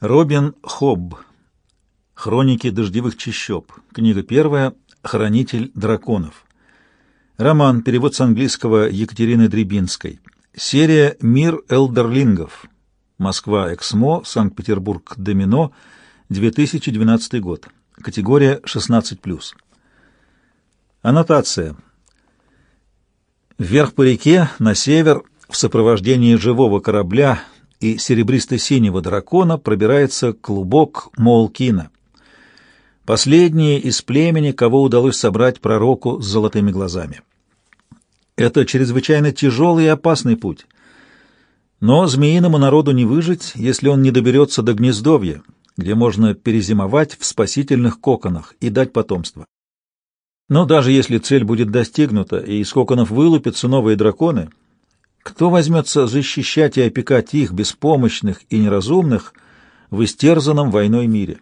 Робин Хобб. Хроники дождевых чащоб. Книга первая. Хранитель драконов. Роман. Перевод с английского Екатерины Дребинской. Серия «Мир элдерлингов». Москва. Эксмо. Санкт-Петербург. Домино. 2012 год. Категория 16+. Аннотация. Вверх по реке, на север, в сопровождении живого корабля – и серебристо-синего дракона пробирается клубок Молкина. Последние из племени, кого удалось собрать пророку с золотыми глазами. Это чрезвычайно тяжелый и опасный путь. Но змеиному народу не выжить, если он не доберется до гнездовья, где можно перезимовать в спасительных коконах и дать потомство. Но даже если цель будет достигнута и из коконов вылупятся новые драконы — кто возьмется защищать и опекать их, беспомощных и неразумных, в истерзанном войной мире?